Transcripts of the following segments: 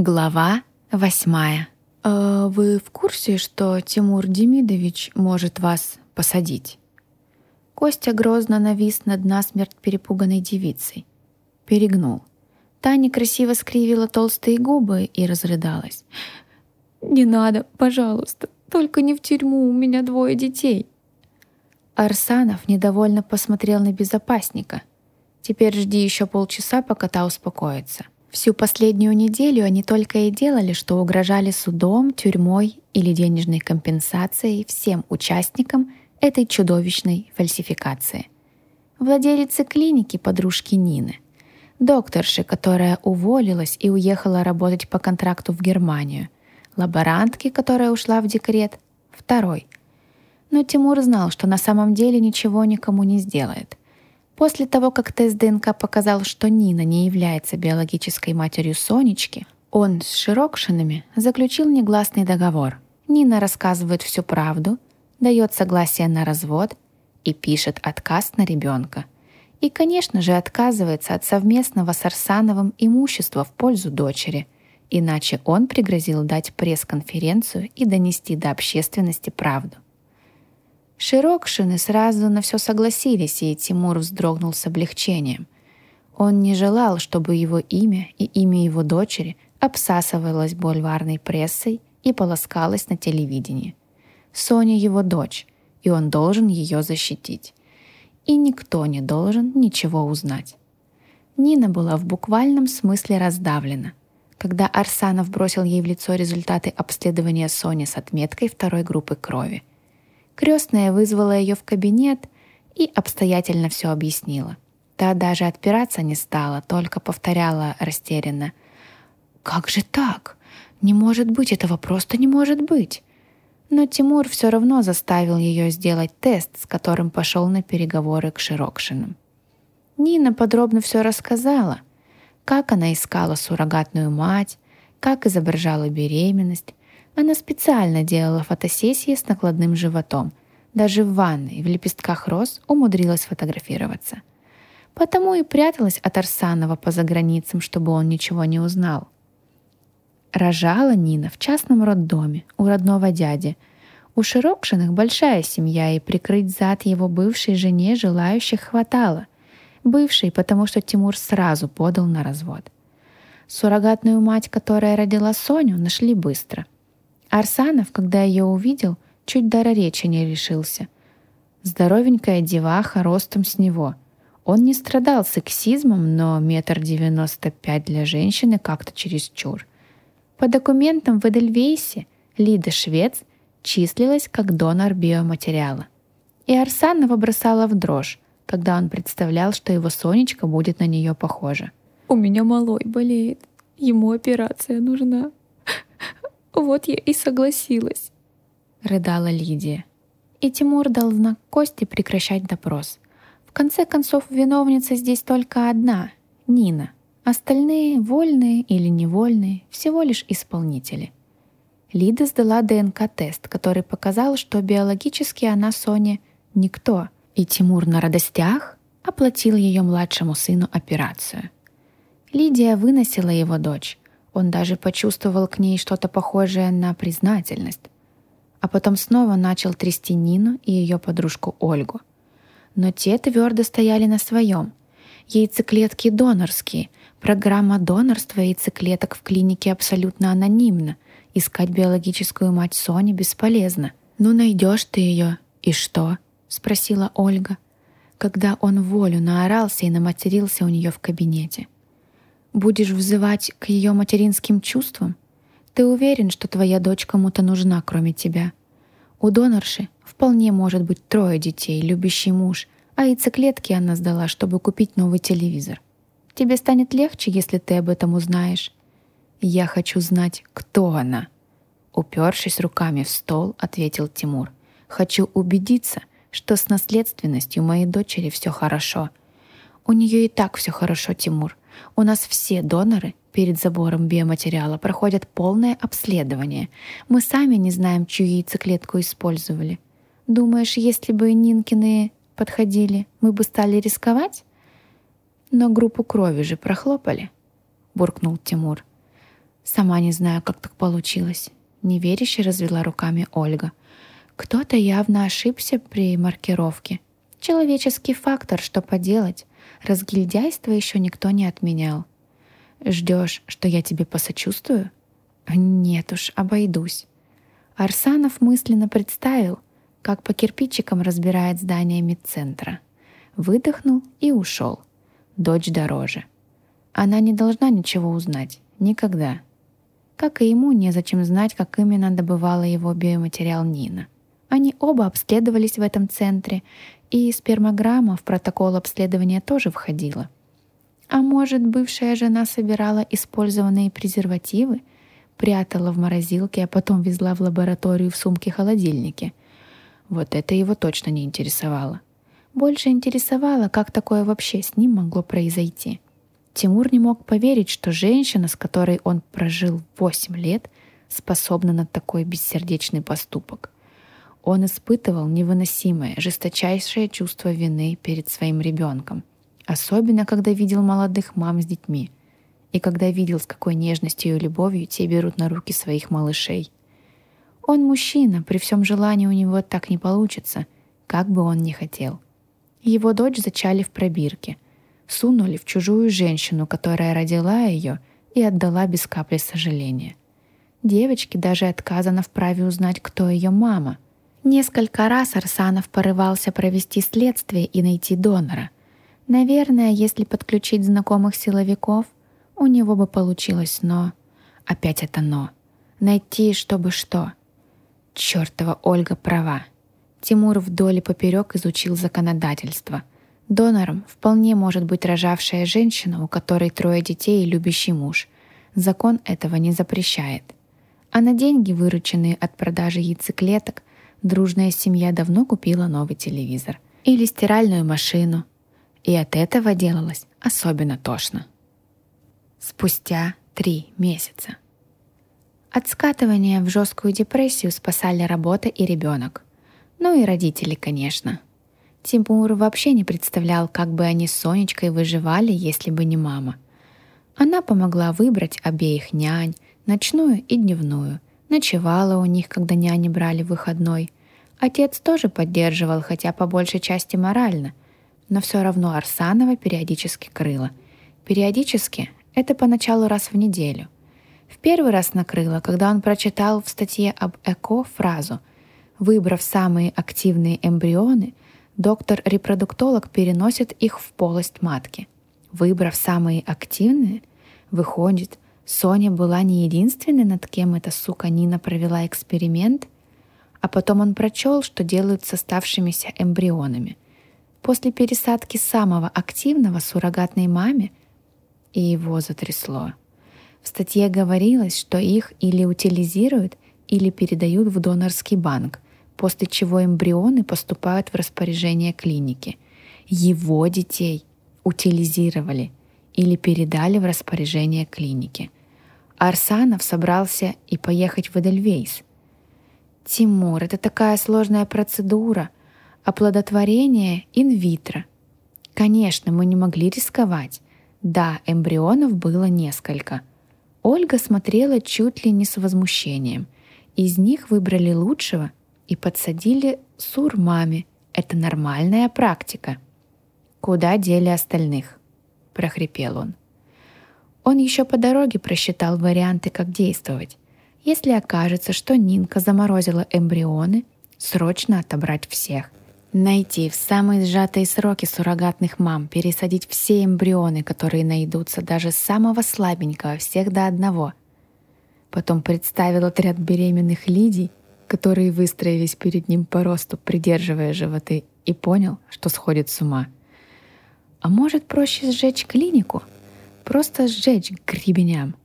Глава восьмая. «А «Вы в курсе, что Тимур Демидович может вас посадить?» Костя грозно навис над насмерть перепуганной девицей. Перегнул. Та некрасиво скривила толстые губы и разрыдалась. «Не надо, пожалуйста, только не в тюрьму, у меня двое детей». Арсанов недовольно посмотрел на безопасника. «Теперь жди еще полчаса, пока та успокоится». Всю последнюю неделю они только и делали, что угрожали судом, тюрьмой или денежной компенсацией всем участникам этой чудовищной фальсификации. Владелицы клиники подружки Нины, докторши, которая уволилась и уехала работать по контракту в Германию, лаборантки, которая ушла в декрет, второй. Но Тимур знал, что на самом деле ничего никому не сделает – После того, как тест ДНК показал, что Нина не является биологической матерью Сонечки, он с Широкшинами заключил негласный договор. Нина рассказывает всю правду, дает согласие на развод и пишет отказ на ребенка. И, конечно же, отказывается от совместного с Арсановым имущества в пользу дочери, иначе он пригрозил дать пресс-конференцию и донести до общественности правду. Широкшины сразу на все согласились, и Тимур вздрогнул с облегчением. Он не желал, чтобы его имя и имя его дочери обсасывалось бульварной прессой и полоскалось на телевидении. Соня его дочь, и он должен ее защитить. И никто не должен ничего узнать. Нина была в буквальном смысле раздавлена. Когда Арсанов бросил ей в лицо результаты обследования Сони с отметкой второй группы крови – Крестная вызвала ее в кабинет и обстоятельно все объяснила. Та даже отпираться не стала, только повторяла растерянно. «Как же так? Не может быть, этого просто не может быть!» Но Тимур все равно заставил ее сделать тест, с которым пошел на переговоры к Широкшинам. Нина подробно все рассказала, как она искала суррогатную мать, как изображала беременность, она специально делала фотосессии с накладным животом. Даже в ванной, в лепестках роз умудрилась фотографироваться. Потому и пряталась от Арсанова по заграницам, чтобы он ничего не узнал. Рожала Нина в частном роддоме у родного дяди. У Широкшиных большая семья, и прикрыть зад его бывшей жене желающих хватало. Бывшей, потому что Тимур сразу подал на развод. Суррогатную мать, которая родила Соню, нашли быстро – Арсанов, когда ее увидел, чуть дара речи не решился. Здоровенькая деваха ростом с него. Он не страдал сексизмом, но метр девяносто пять для женщины как-то чересчур. По документам в Эдельвейсе Лида Швец числилась как донор биоматериала. И Арсанова бросала в дрожь, когда он представлял, что его Сонечка будет на нее похожа. «У меня малой болеет. Ему операция нужна», вот я и согласилась. Рыдала Лидия. И Тимур дал знак Косте прекращать допрос. В конце концов, виновница здесь только одна — Нина. Остальные, вольные или невольные, всего лишь исполнители. Лида сдала ДНК-тест, который показал, что биологически она Соне никто, и Тимур на радостях оплатил ее младшему сыну операцию. Лидия выносила его дочь, он даже почувствовал к ней что-то похожее на признательность. А потом снова начал трясти Нину и ее подружку Ольгу. Но те твердо стояли на своем. Яйцеклетки донорские. Программа донорства яйцеклеток в клинике абсолютно анонимна. Искать биологическую мать Сони бесполезно. «Ну, найдешь ты ее. И что?» — спросила Ольга, когда он волю наорался и наматерился у нее в кабинете. — Будешь взывать к ее материнским чувствам? Ты уверен, что твоя дочь кому-то нужна, кроме тебя? У донорши вполне может быть трое детей, любящий муж, а яйцеклетки она сдала, чтобы купить новый телевизор. Тебе станет легче, если ты об этом узнаешь. Я хочу знать, кто она. Упершись руками в стол, ответил Тимур. Хочу убедиться, что с наследственностью моей дочери все хорошо. У нее и так все хорошо, Тимур. У нас все доноры перед забором биоматериала проходят полное обследование. Мы сами не знаем, чью яйцеклетку использовали. Думаешь, если бы Нинкины подходили, мы бы стали рисковать? Но группу крови же прохлопали, буркнул Тимур. Сама не знаю, как так получилось. Неверяще развела руками Ольга. Кто-то явно ошибся при маркировке. Человеческий фактор, что поделать. Разгильдяйство еще никто не отменял. Ждешь, что я тебе посочувствую? Нет уж, обойдусь. Арсанов мысленно представил, как по кирпичикам разбирает здание медцентра. Выдохнул и ушел. Дочь дороже. Она не должна ничего узнать. Никогда. Как и ему незачем знать, как именно добывала его биоматериал Нина. Они оба обследовались в этом центре, и спермограмма в протокол обследования тоже входила. А может, бывшая жена собирала использованные презервативы, прятала в морозилке, а потом везла в лабораторию в сумке-холодильнике. Вот это его точно не интересовало. Больше интересовало, как такое вообще с ним могло произойти. Тимур не мог поверить, что женщина, с которой он прожил 8 лет, способна на такой бессердечный поступок. Он испытывал невыносимое, жесточайшее чувство вины перед своим ребенком, особенно когда видел молодых мам с детьми и когда видел, с какой нежностью и любовью те берут на руки своих малышей. Он мужчина, при всем желании у него так не получится, как бы он ни хотел. Его дочь зачали в пробирке — сунули в чужую женщину, которая родила ее и отдала без капли сожаления. Девочке даже отказано в праве узнать, кто ее мама. Несколько раз Арсанов порывался провести следствие и найти донора. Наверное, если подключить знакомых силовиков, у него бы получилось, но... Опять это «но». Найти, чтобы что. Чёртова Ольга права. Тимур вдоль и поперек изучил законодательство — Донором вполне может быть рожавшая женщина, у которой трое детей и любящий муж. Закон этого не запрещает. А на деньги, вырученные от продажи яйцеклеток, дружная семья давно купила новый телевизор или стиральную машину. И от этого делалось особенно тошно. Спустя три месяца. От скатывания в жесткую депрессию спасали работа и ребенок. Ну и родители, конечно – Тимур вообще не представлял, как бы они с Сонечкой выживали, если бы не мама. Она помогла выбрать обеих нянь, ночную и дневную. Ночевала у них, когда няни брали выходной. Отец тоже поддерживал, хотя по большей части морально. Но все равно Арсанова периодически крыла. Периодически — это поначалу раз в неделю. В первый раз накрыло, когда он прочитал в статье об ЭКО фразу «Выбрав самые активные эмбрионы — доктор-репродуктолог переносит их в полость матки. Выбрав самые активные, выходит, Соня была не единственной, над кем эта сука Нина провела эксперимент, а потом он прочел, что делают с оставшимися эмбрионами. После пересадки самого активного суррогатной маме и его затрясло. В статье говорилось, что их или утилизируют, или передают в донорский банк, после чего эмбрионы поступают в распоряжение клиники. Его детей утилизировали или передали в распоряжение клиники. Арсанов собрался и поехать в Эдельвейс. «Тимур, это такая сложная процедура. Оплодотворение инвитро. Конечно, мы не могли рисковать. Да, эмбрионов было несколько. Ольга смотрела чуть ли не с возмущением. Из них выбрали лучшего и подсадили сурмами. Это нормальная практика. Куда дели остальных? прохрипел он. Он еще по дороге просчитал варианты, как действовать. Если окажется, что Нинка заморозила эмбрионы, срочно отобрать всех. Найти в самые сжатые сроки суррогатных мам, пересадить все эмбрионы, которые найдутся, даже самого слабенького, всех до одного. Потом представил отряд беременных Лидий которые выстроились перед ним по росту, придерживая животы, и понял, что сходит с ума. А может, проще сжечь клинику? Просто сжечь к гребеням.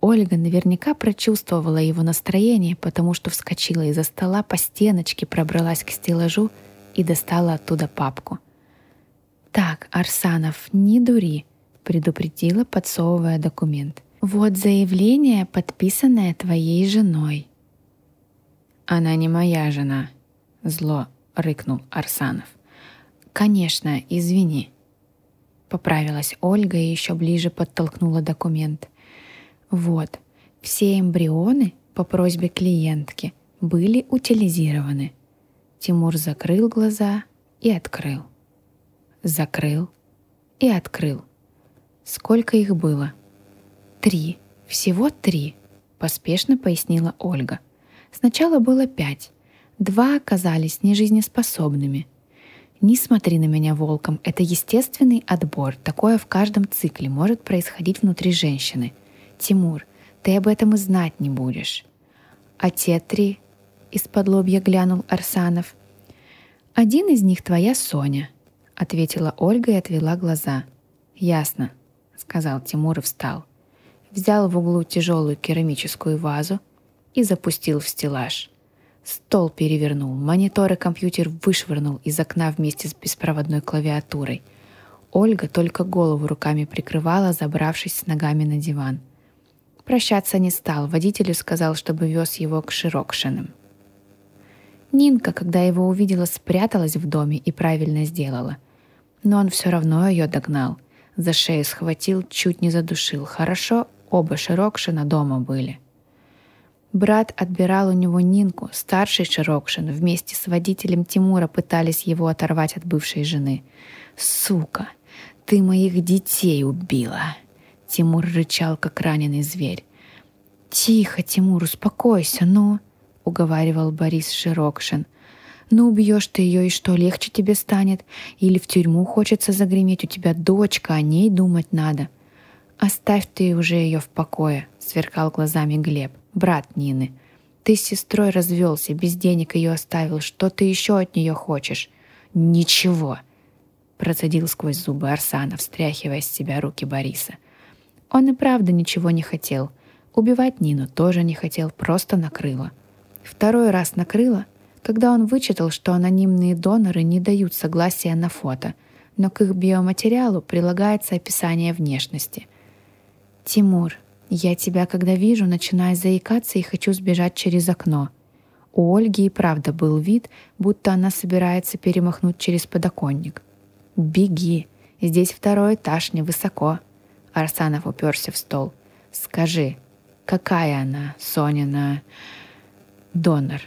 Ольга наверняка прочувствовала его настроение, потому что вскочила из-за стола по стеночке, пробралась к стеллажу и достала оттуда папку. «Так, Арсанов, не дури», — предупредила, подсовывая документ. «Вот заявление, подписанное твоей женой. «Она не моя жена», — зло рыкнул Арсанов. «Конечно, извини». Поправилась Ольга и еще ближе подтолкнула документ. «Вот, Все эмбрионы по просьбе клиентки были утилизированы. Тимур закрыл глаза и открыл. Закрыл и открыл. Сколько их было? Три. Всего три, поспешно пояснила Ольга. Сначала было пять. Два оказались нежизнеспособными. Не смотри на меня волком, это естественный отбор. Такое в каждом цикле может происходить внутри женщины. Тимур, ты об этом и знать не будешь. А те три, из-под лобья глянул Арсанов. Один из них твоя Соня, ответила Ольга и отвела глаза. Ясно, сказал Тимур и встал. Взял в углу тяжелую керамическую вазу и запустил в стеллаж. Стол перевернул, монитор и компьютер вышвырнул из окна вместе с беспроводной клавиатурой. Ольга только голову руками прикрывала, забравшись с ногами на диван. Прощаться не стал, водителю сказал, чтобы вез его к Широкшинам. Нинка, когда его увидела, спряталась в доме и правильно сделала. Но он все равно ее догнал. За шею схватил, чуть не задушил. Хорошо, оба Широкшина дома были. Брат отбирал у него Нинку, старший Широкшин, вместе с водителем Тимура пытались его оторвать от бывшей жены. «Сука, ты моих детей убила!» Тимур рычал, как раненый зверь. «Тихо, Тимур, успокойся, ну!» — уговаривал Борис Широкшин. «Ну убьешь ты ее, и что, легче тебе станет? Или в тюрьму хочется загреметь, у тебя дочка, о ней думать надо». «Оставь ты уже ее в покое», — сверкал глазами Глеб, брат Нины. «Ты с сестрой развелся, без денег ее оставил. Что ты еще от нее хочешь?» «Ничего», — процедил сквозь зубы Арсана, встряхивая с себя руки Бориса. — он и правда ничего не хотел. Убивать Нину тоже не хотел, просто накрыло. Второй раз накрыло, когда он вычитал, что анонимные доноры не дают согласия на фото, но к их биоматериалу прилагается описание внешности. «Тимур, я тебя, когда вижу, начинаю заикаться и хочу сбежать через окно». У Ольги и правда был вид, будто она собирается перемахнуть через подоконник. «Беги, здесь второй этаж, невысоко», Арсанов уперся в стол. «Скажи, какая она, Сонина, донор?»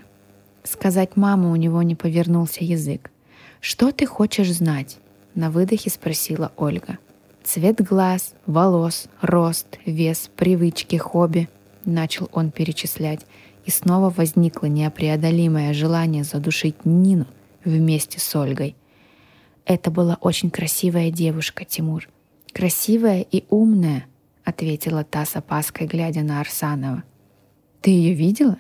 Сказать маму у него не повернулся язык. «Что ты хочешь знать?» На выдохе спросила Ольга. «Цвет глаз, волос, рост, вес, привычки, хобби», начал он перечислять, и снова возникло непреодолимое желание задушить Нину вместе с Ольгой. Это была очень красивая девушка, Тимур. «Красивая и умная», — ответила та с опаской, глядя на Арсанова. «Ты ее видела?»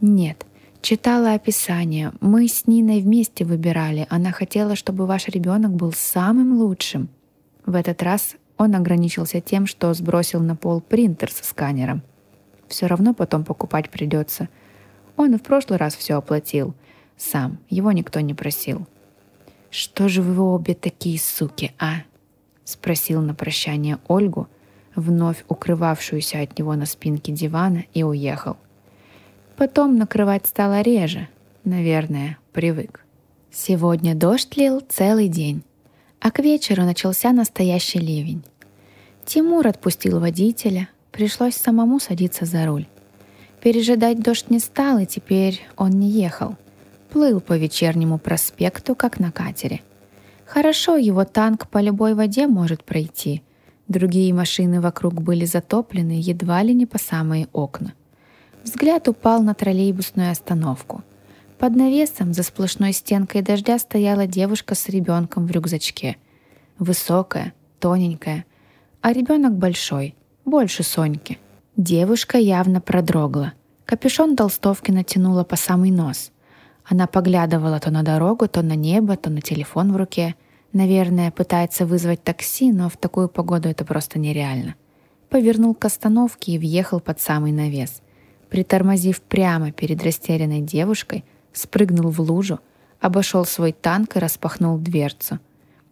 «Нет, читала описание. Мы с Ниной вместе выбирали. Она хотела, чтобы ваш ребенок был самым лучшим». В этот раз он ограничился тем, что сбросил на пол принтер со сканером. Все равно потом покупать придется. Он и в прошлый раз все оплатил. Сам. Его никто не просил. «Что же вы обе такие суки, а?» — спросил на прощание Ольгу, вновь укрывавшуюся от него на спинке дивана, и уехал. Потом накрывать стало реже, наверное, привык. Сегодня дождь лил целый день, а к вечеру начался настоящий ливень. Тимур отпустил водителя, пришлось самому садиться за руль. Пережидать дождь не стал, и теперь он не ехал. Плыл по вечернему проспекту, как на катере — Хорошо, его танк по любой воде может пройти. Другие машины вокруг были затоплены едва ли не по самые окна. Взгляд упал на троллейбусную остановку. Под навесом за сплошной стенкой дождя стояла девушка с ребенком в рюкзачке. Высокая, тоненькая, а ребенок большой, больше Соньки. Девушка явно продрогла. Капюшон толстовки натянула по самый нос. Она поглядывала то на дорогу, то на небо, то на телефон в руке. Наверное, пытается вызвать такси, но в такую погоду это просто нереально. Повернул к остановке и въехал под самый навес. Притормозив прямо перед растерянной девушкой, спрыгнул в лужу, обошел свой танк и распахнул дверцу.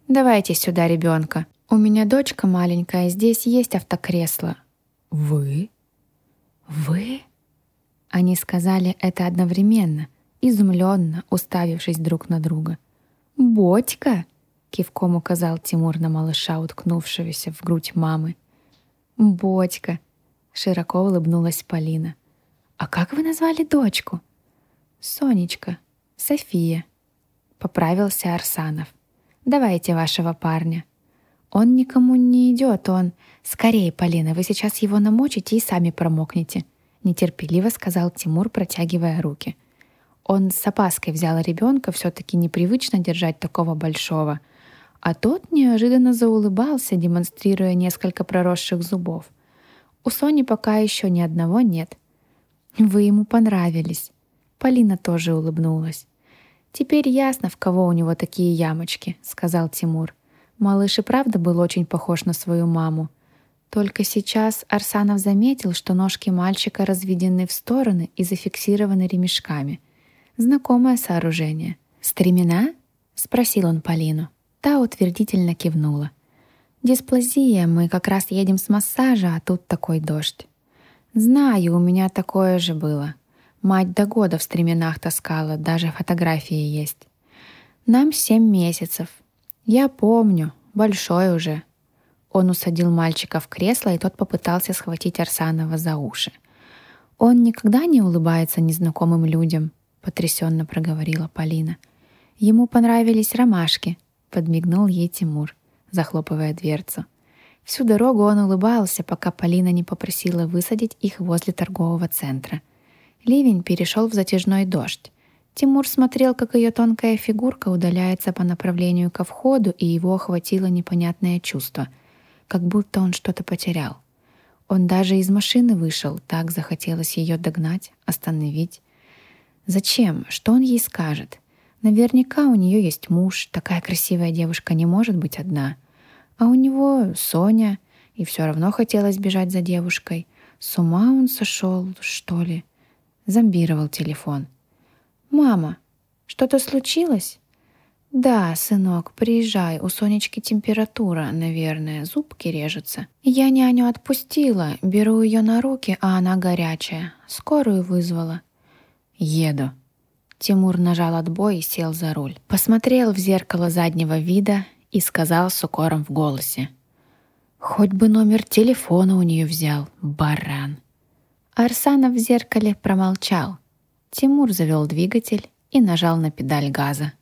«Давайте сюда ребенка. У меня дочка маленькая, здесь есть автокресло». «Вы? Вы?» Они сказали это одновременно, изумленно, уставившись друг на друга. «Ботька!» Кивком указал Тимур на малыша, уткнувшегося в грудь мамы. «Бодька!» Широко улыбнулась Полина. «А как вы назвали дочку?» «Сонечка. София», — поправился Арсанов. «Давайте вашего парня». «Он никому не идет, он...» «Скорее, Полина, вы сейчас его намочите и сами промокнете», — нетерпеливо сказал Тимур, протягивая руки. Он с опаской взял ребенка, все-таки непривычно держать такого большого. А тот неожиданно заулыбался, демонстрируя несколько проросших зубов. У Сони пока еще ни одного нет. Вы ему понравились. Полина тоже улыбнулась. «Теперь ясно, в кого у него такие ямочки», — сказал Тимур. Малыш и правда был очень похож на свою маму. Только сейчас Арсанов заметил, что ножки мальчика разведены в стороны и зафиксированы ремешками. Знакомое сооружение. «Стремена?» — спросил он Полину. Та утвердительно кивнула. «Дисплазия, мы как раз едем с массажа, а тут такой дождь». «Знаю, у меня такое же было. Мать до года в стременах таскала, даже фотографии есть. Нам семь месяцев. Я помню, большой уже». Он усадил мальчика в кресло, и тот попытался схватить Арсанова за уши. «Он никогда не улыбается незнакомым людям», — потрясенно проговорила Полина. «Ему понравились ромашки», — подмигнул ей Тимур захлопывая дверцу. Всю дорогу он улыбался, пока Полина не попросила высадить их возле торгового центра. Ливень перешел в затяжной дождь. Тимур смотрел, как ее тонкая фигурка удаляется по направлению ко входу, и его охватило непонятное чувство, как будто он что-то потерял. Он даже из машины вышел, так захотелось ее догнать, остановить. Зачем? Что он ей скажет? Наверняка у нее есть муж, такая красивая девушка не может быть одна — а у него Соня, и все равно хотелось бежать за девушкой. С ума он сошел, что ли? Зомбировал телефон. «Мама, что-то случилось?» «Да, сынок, приезжай, у Сонечки температура, наверное, зубки режутся. Я няню отпустила, беру ее на руки, а она горячая. Скорую вызвала». «Еду». Тимур нажал отбой и сел за руль. Посмотрел в зеркало заднего вида и сказал с укором в голосе. «Хоть бы номер телефона у нее взял, баран». Арсанов в зеркале промолчал. Тимур завел двигатель и нажал на педаль газа.